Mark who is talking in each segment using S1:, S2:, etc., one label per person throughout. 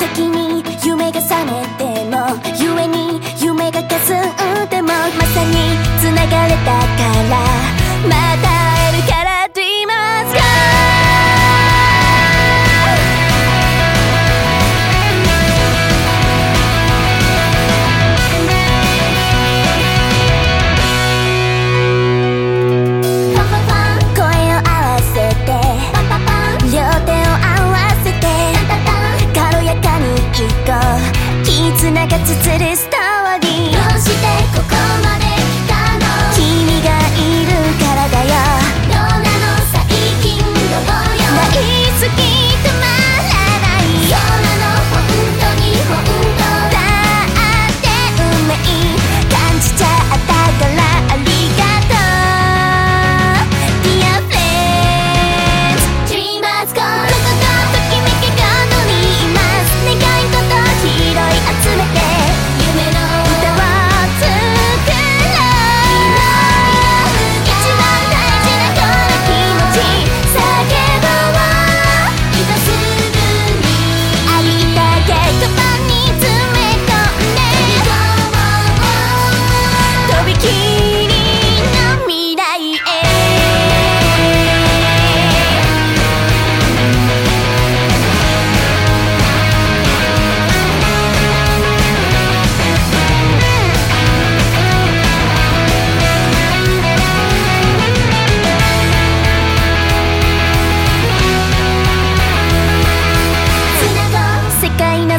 S1: 敵にがるどうしてここまで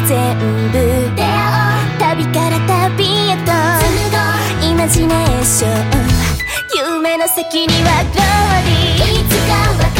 S1: 全部旅から旅へと。イマジネーション。夢の先にはゴーリー。いつかは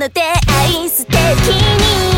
S1: の出会い素敵に。